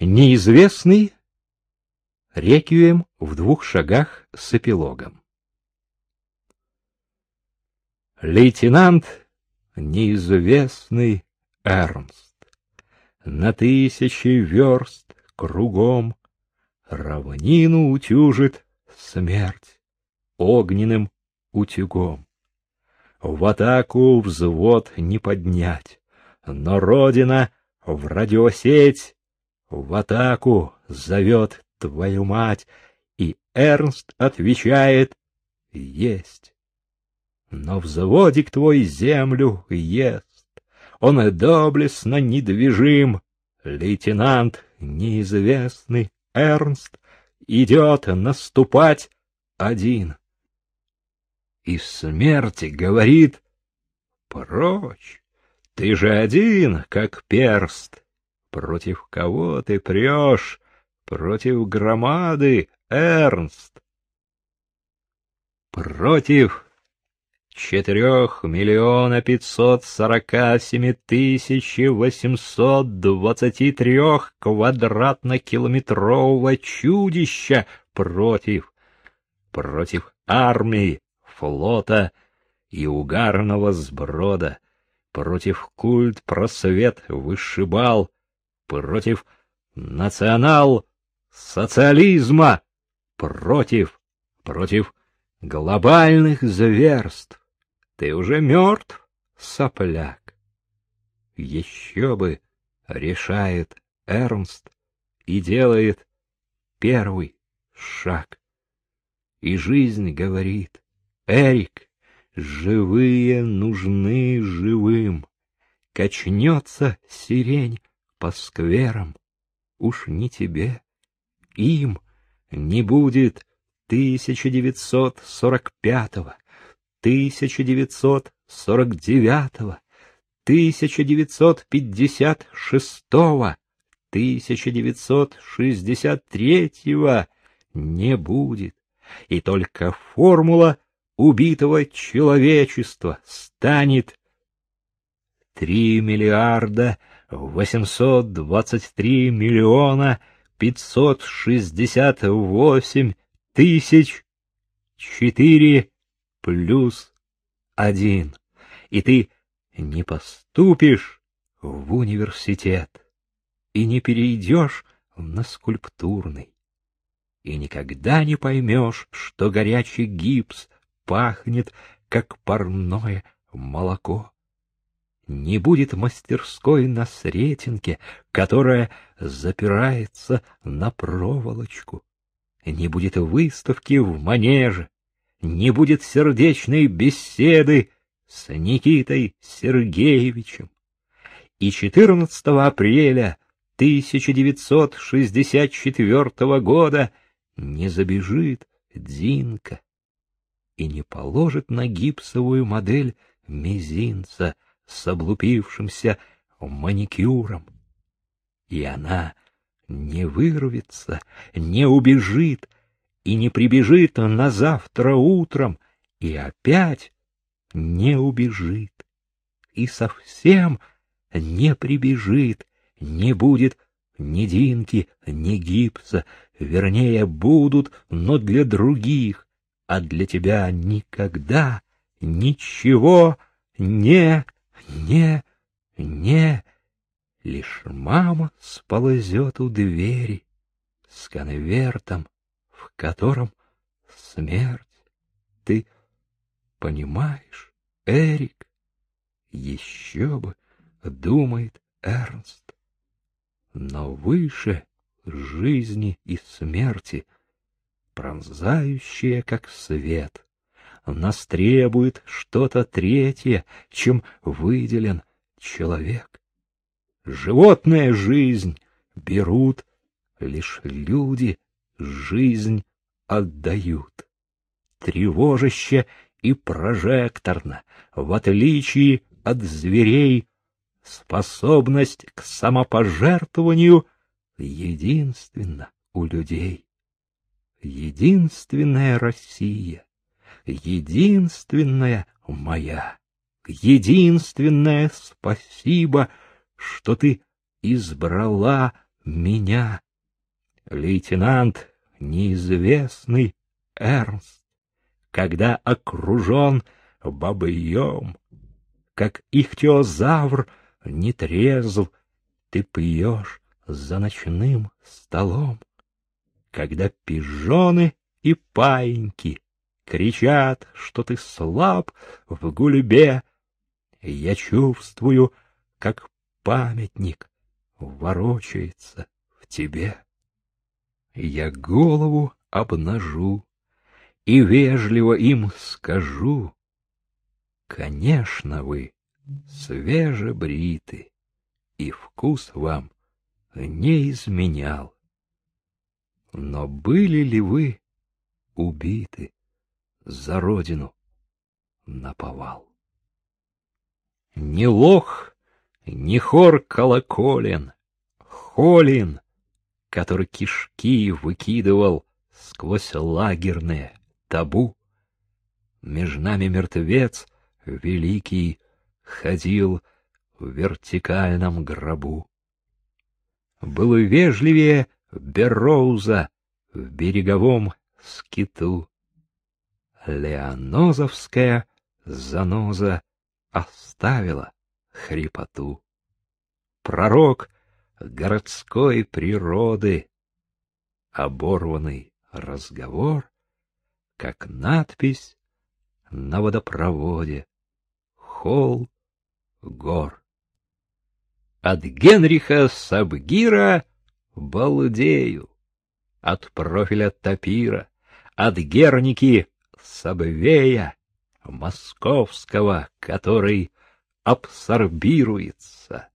Неизвестный реквием в двух шагах с эпилогом. Лейтенант неизвестный Эрнст на тысячи верст кругом равнину утюжит смерть огненным утюгом. В атаку взвод не поднять, но Родина в радиосеть в атаку зовет твою мать, и Эрнст отвечает «Есть». Но взводик твой землю ест, он доблестно недвижим, лейтенант неизвестный Эрнст идет наступать один. И смерти говорит «Прочь, ты же один, как перст, против кого ты прешь?» Против громады, Эрнст. Против четырех миллиона пятьсот сорока семи тысяч восемьсот двадцати трех квадратно-километрового чудища против, против армии, флота и угарного сброда, против культ просвет вышибал, против национал социализма, против, против глобальных зверств. Ты уже мертв, сопляк. Еще бы, решает Эрнст и делает первый шаг. И жизнь говорит, Эрик, живые нужны живым. Качнется сирень по скверам, уж не тебе, им не будет 1945-го, 1949-го, 1956-го, 1963-го не будет, и только формула убитого человечества станет 3 миллиарда 823 миллиона пятьсот шестьдесят восемь тысяч четыре плюс один, и ты не поступишь в университет и не перейдешь на скульптурный, и никогда не поймешь, что горячий гипс пахнет, как парное молоко не будет мастерской на Сретенке, которая запирается на проволочку, не будет выставки в манеже, не будет сердечной беседы с Никитой Сергеевичем. И 14 апреля 1964 года не забежит Динка и не положит на гипсовую модель мизинца — с облупившимся маникюром. И она не вырвется, не убежит и не прибежит на завтра утром, и опять не убежит, и совсем не прибежит, не будет ни Динки, ни гипса, вернее, будут, но для других, а для тебя никогда ничего не не, не, лишь мама сползет у двери с конвертом, в котором смерть. Ты понимаешь, Эрик? Еще бы, думает Эрнст. Но выше жизни и смерти, пронзающая как свет — нас требует что-то третье, чем выделен человек. Животная жизнь берут, лишь люди жизнь отдают. Тревожище и прожекторно, в отличие от зверей, способность к самопожертвованию единственна у людей. Единственная Россия единственная моя, единственное спасибо, что ты избрала меня, лейтенант неизвестный Эрнст, когда окружен бобыем, как ихтиозавр нетрезв, ты пьешь за ночным столом, когда пижоны и паиньки кричат, что ты слаб в гульбе, я чувствую, как памятник ворочается в тебе. Я голову обнажу и вежливо им скажу, Конечно, вы свежебриты, и вкус вам не изменял. Но были ли вы убиты за родину наповал? Ни лох, ни хор колоколен, холин, который кишки выкидывал сквозь лагерные табу. Меж нами мертвец великий ходил в вертикальном гробу. Был вежливее Берроуза в береговом скиту. Леонозовская заноза оставила хрипоту. Пророк городской природы, оборванный разговор, как надпись на водопроводе, холл гор. От Генриха Сабгира балдею, от профиля Тапира, от Герники Сабвея, московского, который абсорбируется